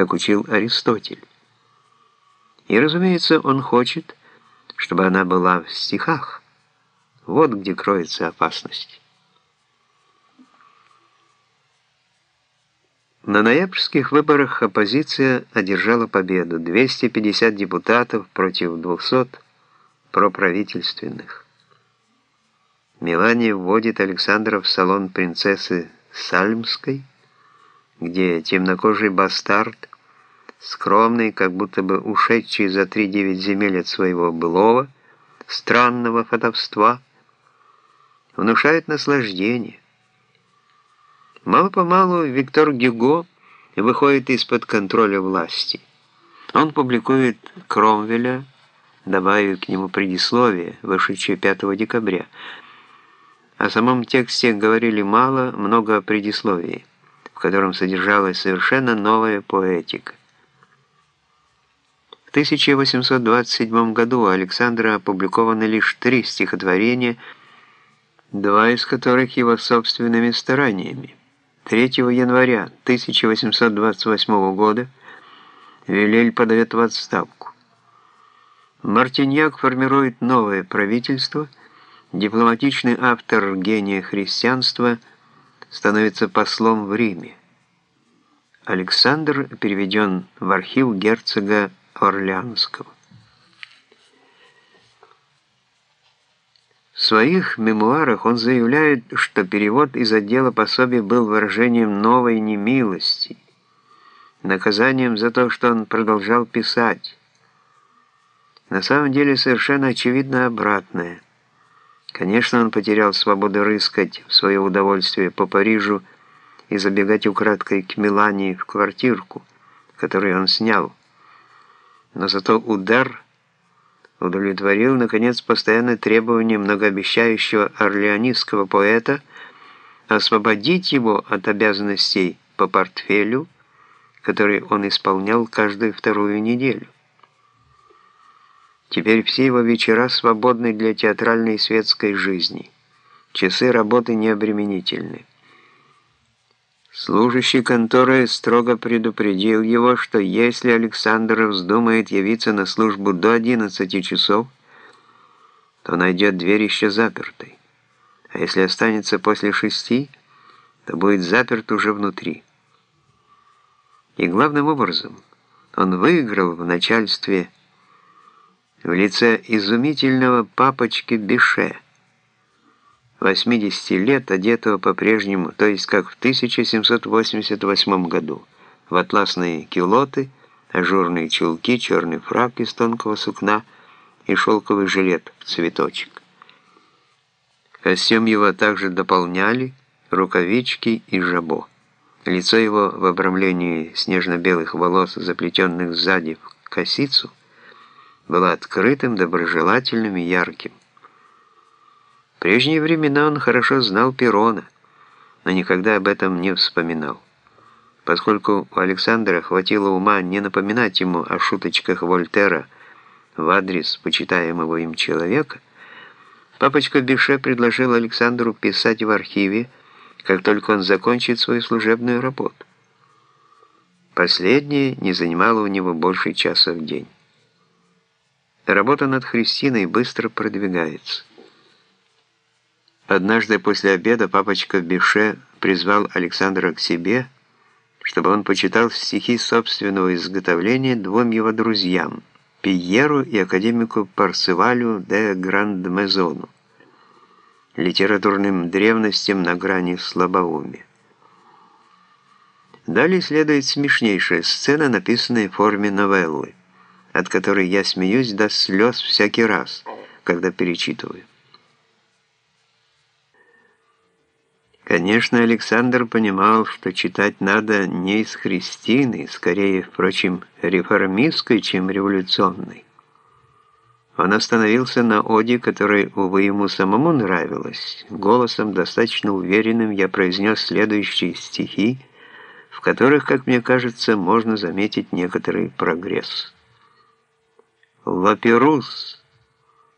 как учил Аристотель. И, разумеется, он хочет, чтобы она была в стихах. Вот где кроется опасность. На ноябрьских выборах оппозиция одержала победу. 250 депутатов против 200 проправительственных. Мелания вводит Александра в салон принцессы Сальмской, где темнокожий бастард, скромный, как будто бы ушедший за три-девять земель от своего былого, странного фотовства, внушает наслаждение. Мало-помалу Виктор Гюго выходит из-под контроля власти. Он публикует Кромвеля, добавив к нему предисловие, вышедшее 5 декабря. О самом тексте говорили мало, много о предисловии в котором содержалась совершенно новая поэтика. В 1827 году у Александра опубликованы лишь три стихотворения, два из которых его собственными стараниями. 3 января 1828 года Вилель подает в отставку. Мартиньяк формирует новое правительство, дипломатичный автор гения христианства – становится послом в Риме. Александр переведен в архив герцога Орлеанского. В своих мемуарах он заявляет, что перевод из отдела пособий был выражением новой немилости, наказанием за то, что он продолжал писать. На самом деле совершенно очевидно обратное – Конечно, он потерял свободу рыскать в свое удовольствие по Парижу и забегать украдкой к Милане в квартирку, которую он снял. Но зато удар удовлетворил, наконец, постоянное требование многообещающего орлеонистского поэта освободить его от обязанностей по портфелю, который он исполнял каждую вторую неделю. Теперь все его вечера свободны для театральной и светской жизни. Часы работы необременительны. Служащий конторы строго предупредил его, что если Александр вздумает явиться на службу до 11 часов, то найдет дверь еще запертой. А если останется после шести, то будет заперт уже внутри. И главным образом он выиграл в начальстве в лице изумительного папочки Беше, 80 лет, одетого по-прежнему, то есть как в 1788 году, в атласные килоты, ажурные чулки, черный фрак из тонкого сукна и шелковый жилет в цветочек. Костюм его также дополняли рукавички и жабо. Лицо его в обрамлении снежно-белых волос, заплетенных сзади в косицу, было открытым, доброжелательным и ярким. В прежние времена он хорошо знал Перона, но никогда об этом не вспоминал. Поскольку у Александра хватило ума не напоминать ему о шуточках Вольтера в адрес почитаемого им человека, папочка Беше предложил Александру писать в архиве, как только он закончит свою служебную работу. Последнее не занимало у него больше часа в день. Работа над Христиной быстро продвигается. Однажды после обеда папочка Беше призвал Александра к себе, чтобы он почитал стихи собственного изготовления двум его друзьям, Пьеру и академику Парсивалю де Грандмезону, литературным древностям на грани слабоумия. Далее следует смешнейшая сцена, написанная в форме новеллы от которой я смеюсь до слез всякий раз, когда перечитываю. Конечно, Александр понимал, что читать надо не из Христины, скорее, впрочем, реформистской, чем революционной. Он остановился на оде, которая, увы, ему самому нравилась. Голосом, достаточно уверенным, я произнес следующие стихи, в которых, как мне кажется, можно заметить некоторый прогресс. Лаперус,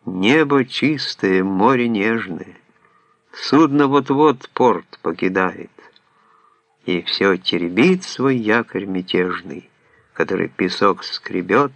небо чистое, море нежное, Судно вот-вот порт покидает, И все теребит свой якорь мятежный, который песок скребет,